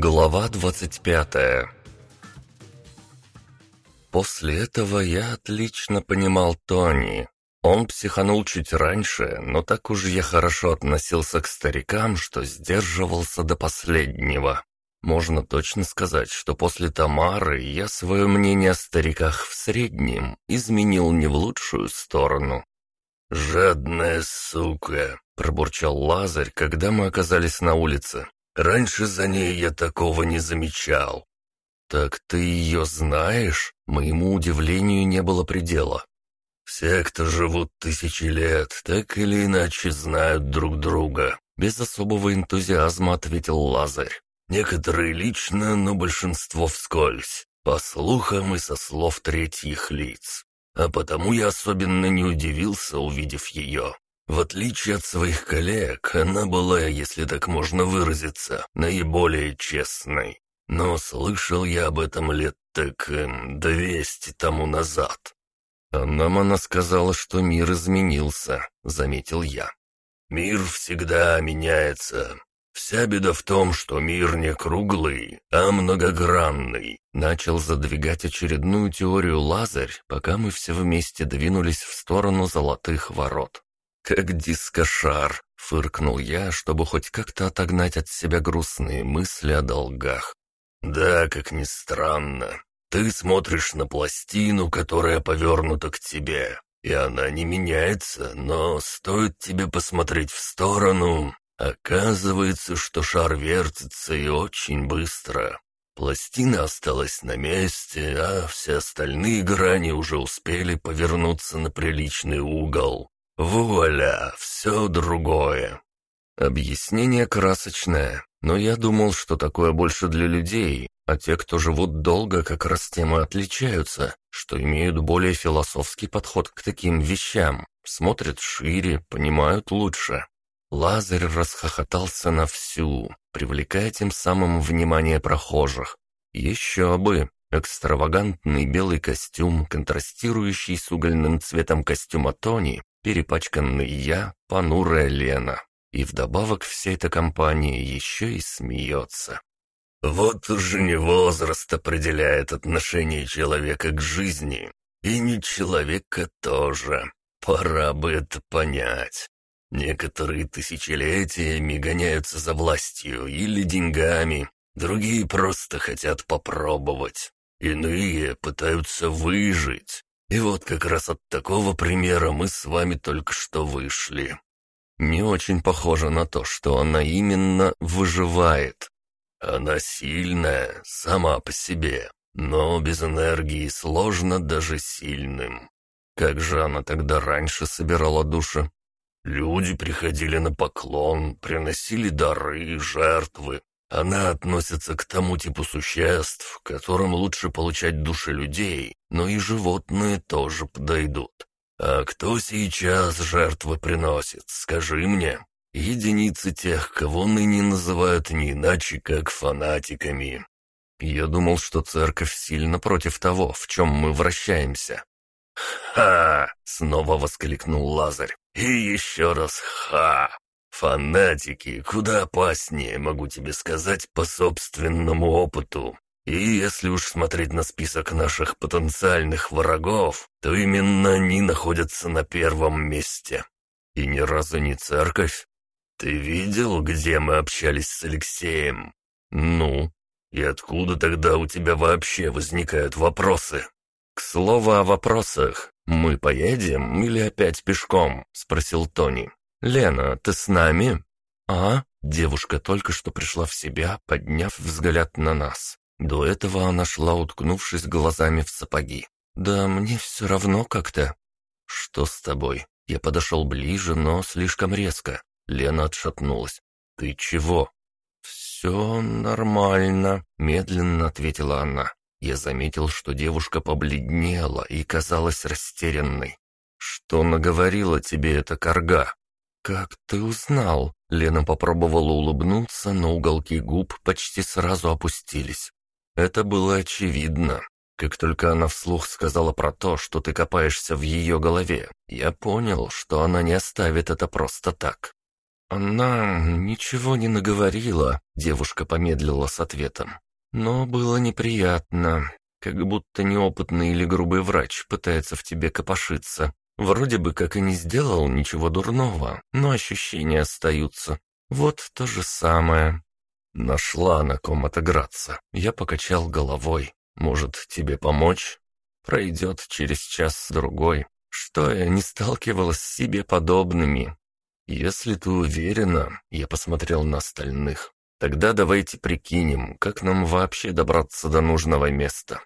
Глава 25 После этого я отлично понимал Тони. Он психанул чуть раньше, но так уж я хорошо относился к старикам, что сдерживался до последнего. Можно точно сказать, что после Тамары я свое мнение о стариках в среднем изменил не в лучшую сторону. «Жадная сука!» — пробурчал Лазарь, когда мы оказались на улице. «Раньше за ней я такого не замечал». «Так ты ее знаешь?» Моему удивлению не было предела. «Все, кто живут тысячи лет, так или иначе знают друг друга», — без особого энтузиазма ответил Лазарь. Некоторые лично, но большинство вскользь, по слухам и со слов третьих лиц. А потому я особенно не удивился, увидев ее. В отличие от своих коллег, она была, если так можно выразиться, наиболее честной. Но слышал я об этом лет так эм, двести тому назад. А нам она сказала, что мир изменился, заметил я. Мир всегда меняется, Вся беда в том, что мир не круглый, а многогранный. Начал задвигать очередную теорию Лазарь, пока мы все вместе двинулись в сторону золотых ворот. «Как дискошар!» — фыркнул я, чтобы хоть как-то отогнать от себя грустные мысли о долгах. «Да, как ни странно. Ты смотришь на пластину, которая повернута к тебе, и она не меняется, но стоит тебе посмотреть в сторону, Оказывается, что шар вертится и очень быстро. Пластина осталась на месте, а все остальные грани уже успели повернуться на приличный угол. Вуаля, все другое. Объяснение красочное, но я думал, что такое больше для людей, а те, кто живут долго, как раз тем и отличаются, что имеют более философский подход к таким вещам, смотрят шире, понимают лучше. Лазарь расхохотался на всю, привлекая тем самым внимание прохожих. Еще бы! Экстравагантный белый костюм, контрастирующий с угольным цветом костюма Тони, перепачканный я, понурая Лена. И вдобавок вся эта компания еще и смеется. Вот уже не возраст определяет отношение человека к жизни. И не человека тоже. Пора бы это понять. Некоторые тысячелетиями гоняются за властью или деньгами, другие просто хотят попробовать. Иные пытаются выжить. И вот как раз от такого примера мы с вами только что вышли. Не очень похоже на то, что она именно выживает. Она сильная, сама по себе, но без энергии сложно даже сильным. Как же она тогда раньше собирала души? Люди приходили на поклон, приносили дары, жертвы. Она относится к тому типу существ, которым лучше получать души людей, но и животные тоже подойдут. А кто сейчас жертвы приносит, скажи мне? Единицы тех, кого ныне называют не иначе, как фанатиками. Я думал, что церковь сильно против того, в чем мы вращаемся. «Ха!» — снова воскликнул Лазарь. И еще раз ха! Фанатики куда опаснее, могу тебе сказать, по собственному опыту. И если уж смотреть на список наших потенциальных врагов, то именно они находятся на первом месте. И ни разу не церковь. Ты видел, где мы общались с Алексеем? Ну, и откуда тогда у тебя вообще возникают вопросы? К слову о вопросах, «Мы поедем или опять пешком?» — спросил Тони. «Лена, ты с нами?» «А?» Девушка только что пришла в себя, подняв взгляд на нас. До этого она шла, уткнувшись глазами в сапоги. «Да мне все равно как-то». «Что с тобой?» Я подошел ближе, но слишком резко. Лена отшатнулась. «Ты чего?» «Все нормально», — медленно ответила она. Я заметил, что девушка побледнела и казалась растерянной. «Что наговорила тебе эта корга?» «Как ты узнал?» Лена попробовала улыбнуться, но уголки губ почти сразу опустились. Это было очевидно. Как только она вслух сказала про то, что ты копаешься в ее голове, я понял, что она не оставит это просто так. Она ничего не наговорила, девушка помедлила с ответом. Но было неприятно, как будто неопытный или грубый врач пытается в тебе копошиться. Вроде бы как и не сделал ничего дурного, но ощущения остаются. Вот то же самое. Нашла на ком отыграться. Я покачал головой. Может, тебе помочь? Пройдет через час-другой. Что я не сталкивалась с себе подобными. Если ты уверена, я посмотрел на остальных. Тогда давайте прикинем, как нам вообще добраться до нужного места.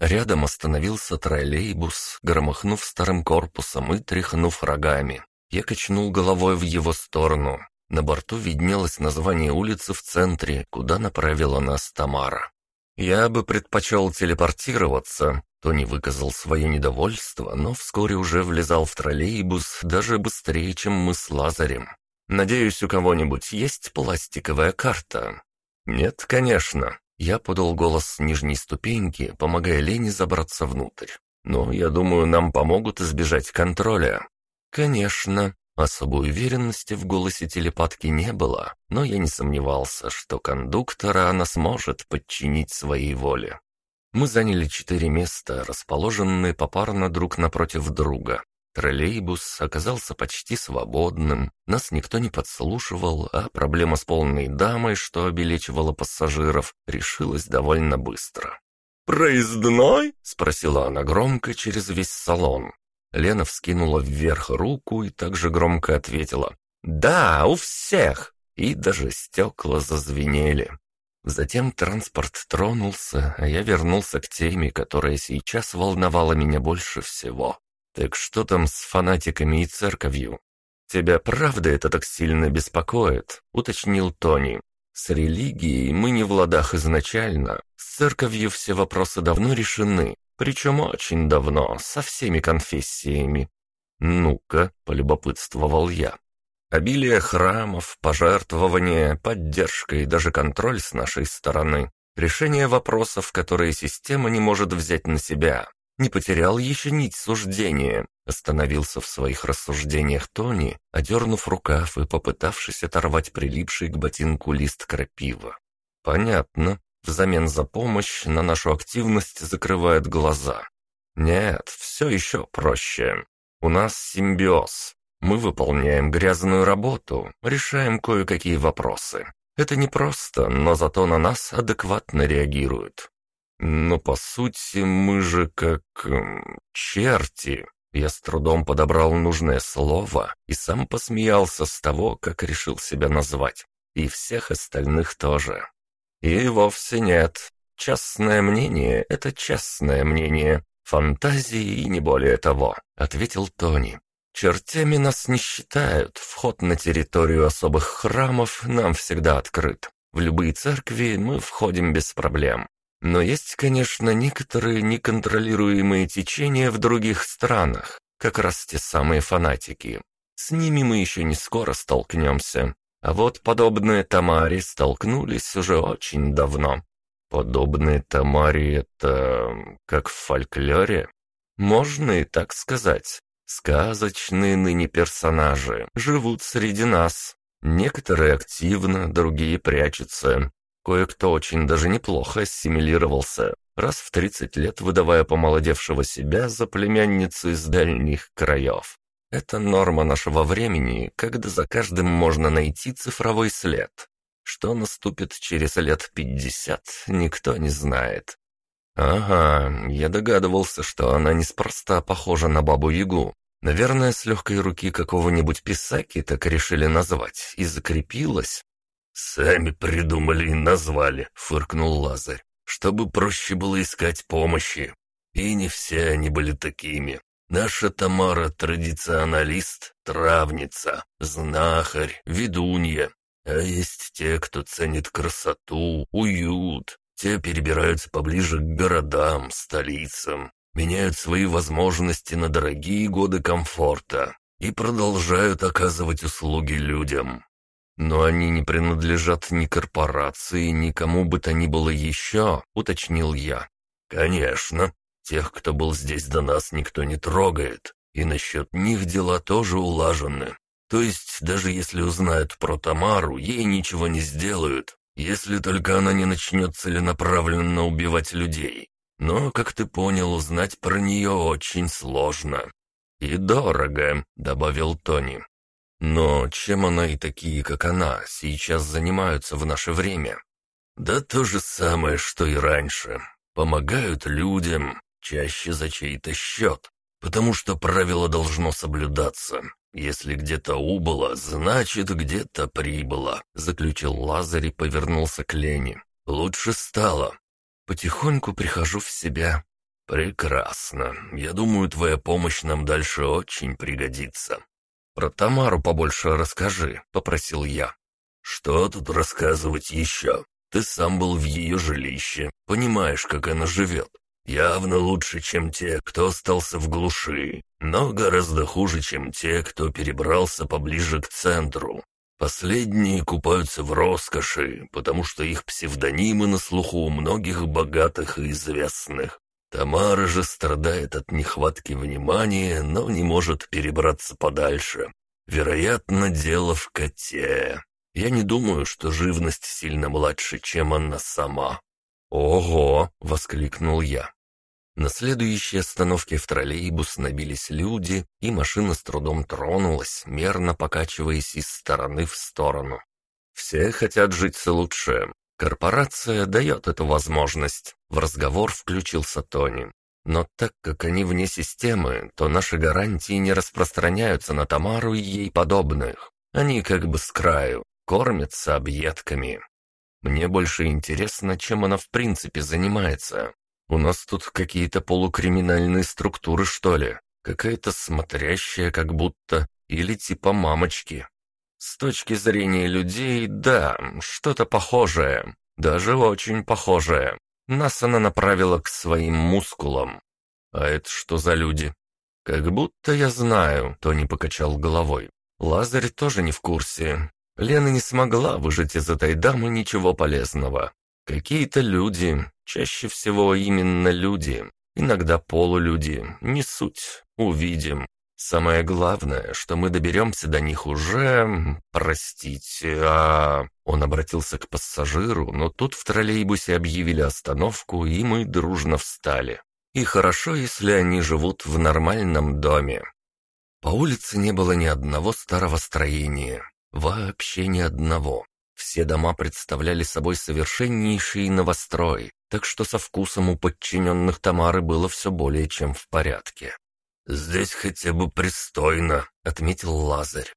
Рядом остановился троллейбус, громыхнув старым корпусом и тряхнув рогами. Я качнул головой в его сторону. На борту виднелось название улицы в центре, куда направила нас Тамара. «Я бы предпочел телепортироваться», — Тони выказал свое недовольство, но вскоре уже влезал в троллейбус даже быстрее, чем мы с Лазарем. «Надеюсь, у кого-нибудь есть пластиковая карта?» «Нет, конечно. Я подал голос с нижней ступеньки, помогая Лене забраться внутрь. «Но, я думаю, нам помогут избежать контроля». «Конечно». Особой уверенности в голосе телепатки не было, но я не сомневался, что кондуктора она сможет подчинить своей воле. Мы заняли четыре места, расположенные попарно друг напротив друга. Троллейбус оказался почти свободным, нас никто не подслушивал, а проблема с полной дамой, что обелечивала пассажиров, решилась довольно быстро. «Проездной?» — спросила она громко через весь салон. Лена вскинула вверх руку и также громко ответила. «Да, у всех!» И даже стекла зазвенели. Затем транспорт тронулся, а я вернулся к теме, которая сейчас волновала меня больше всего. «Так что там с фанатиками и церковью?» «Тебя правда это так сильно беспокоит?» — уточнил Тони. «С религией мы не в ладах изначально. С церковью все вопросы давно решены, причем очень давно, со всеми конфессиями». «Ну-ка», — полюбопытствовал я. «Обилие храмов, пожертвования, поддержка и даже контроль с нашей стороны. Решение вопросов, которые система не может взять на себя. Не потерял еще нить суждения. Остановился в своих рассуждениях Тони, одернув рукав и попытавшись оторвать прилипший к ботинку лист крапива. Понятно. Взамен за помощь на нашу активность закрывают глаза. Нет, все еще проще. У нас симбиоз. Мы выполняем грязную работу, решаем кое-какие вопросы. Это непросто, но зато на нас адекватно реагируют. Но по сути мы же как... Эм, черти. Я с трудом подобрал нужное слово и сам посмеялся с того, как решил себя назвать. И всех остальных тоже. И вовсе нет. Частное мнение — это частное мнение. Фантазии и не более того, — ответил Тони. Чертями нас не считают. Вход на территорию особых храмов нам всегда открыт. В любые церкви мы входим без проблем. Но есть, конечно, некоторые неконтролируемые течения в других странах, как раз те самые фанатики. С ними мы еще не скоро столкнемся. А вот подобные Тамари столкнулись уже очень давно. Подобные Тамари — это как в фольклоре? Можно и так сказать. Сказочные ныне персонажи живут среди нас. Некоторые активно, другие прячутся. Кое-кто очень даже неплохо ассимилировался, раз в 30 лет выдавая помолодевшего себя за племянницу из дальних краев. Это норма нашего времени, когда за каждым можно найти цифровой след. Что наступит через лет 50, никто не знает. Ага, я догадывался, что она неспроста похожа на бабу-ягу. Наверное, с легкой руки какого-нибудь писаки так решили назвать, и закрепилась. «Сами придумали и назвали», — фыркнул Лазарь, «чтобы проще было искать помощи. И не все они были такими. Наша Тамара — традиционалист, травница, знахарь, ведунья. А есть те, кто ценит красоту, уют. Те перебираются поближе к городам, столицам, меняют свои возможности на дорогие годы комфорта и продолжают оказывать услуги людям. «Но они не принадлежат ни корпорации, ни кому бы то ни было еще», — уточнил я. «Конечно. Тех, кто был здесь до нас, никто не трогает. И насчет них дела тоже улажены. То есть, даже если узнают про Тамару, ей ничего не сделают, если только она не начнет целенаправленно убивать людей. Но, как ты понял, узнать про нее очень сложно. «И дорого», — добавил Тони. «Но чем она и такие, как она, сейчас занимаются в наше время?» «Да то же самое, что и раньше. Помогают людям, чаще за чей-то счет, потому что правило должно соблюдаться. Если где-то убыло, значит, где-то прибыло», — заключил Лазарь и повернулся к Лене. «Лучше стало. Потихоньку прихожу в себя. «Прекрасно. Я думаю, твоя помощь нам дальше очень пригодится». «Про Тамару побольше расскажи», — попросил я. «Что тут рассказывать еще? Ты сам был в ее жилище, понимаешь, как она живет. Явно лучше, чем те, кто остался в глуши, но гораздо хуже, чем те, кто перебрался поближе к центру. Последние купаются в роскоши, потому что их псевдонимы на слуху у многих богатых и известных. Тамара же страдает от нехватки внимания, но не может перебраться подальше. Вероятно, дело в коте. Я не думаю, что живность сильно младше, чем она сама. «Ого!» — воскликнул я. На следующей остановке в троллейбус набились люди, и машина с трудом тронулась, мерно покачиваясь из стороны в сторону. Все хотят жить лучше, Корпорация дает эту возможность. В разговор включился Тони. Но так как они вне системы, то наши гарантии не распространяются на Тамару и ей подобных. Они как бы с краю, кормятся объедками. Мне больше интересно, чем она в принципе занимается. У нас тут какие-то полукриминальные структуры, что ли? Какая-то смотрящая как будто, или типа мамочки. С точки зрения людей, да, что-то похожее. Даже очень похожее. Нас она направила к своим мускулам. А это что за люди? Как будто я знаю, Тони покачал головой. Лазарь тоже не в курсе. Лена не смогла выжать из этой дамы ничего полезного. Какие-то люди, чаще всего именно люди, иногда полулюди, не суть, увидим. Самое главное, что мы доберемся до них уже... Простите, а...» Он обратился к пассажиру, но тут в троллейбусе объявили остановку, и мы дружно встали. И хорошо, если они живут в нормальном доме. По улице не было ни одного старого строения. Вообще ни одного. Все дома представляли собой совершеннейший новострой, так что со вкусом у подчиненных Тамары было все более чем в порядке. «Здесь хотя бы пристойно», — отметил Лазарь.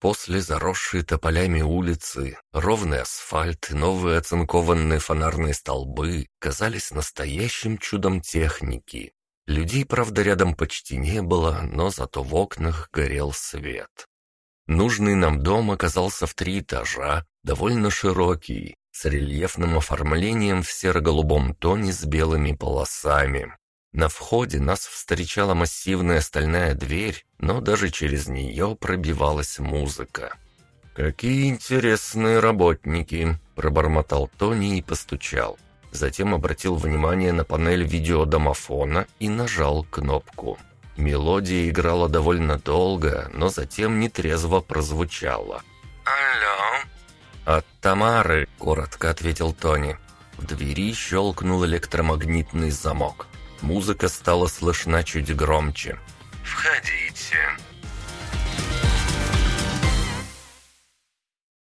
После заросшей тополями улицы, ровный асфальт и новые оцинкованные фонарные столбы казались настоящим чудом техники. Людей, правда, рядом почти не было, но зато в окнах горел свет. Нужный нам дом оказался в три этажа, довольно широкий, с рельефным оформлением в серо-голубом тоне с белыми полосами. На входе нас встречала массивная стальная дверь, но даже через нее пробивалась музыка. «Какие интересные работники!» – пробормотал Тони и постучал. Затем обратил внимание на панель видеодомофона и нажал кнопку. Мелодия играла довольно долго, но затем нетрезво прозвучала. «Алло?» «От Тамары», – коротко ответил Тони. В двери щелкнул электромагнитный замок. Музыка стала слышна чуть громче. «Входите».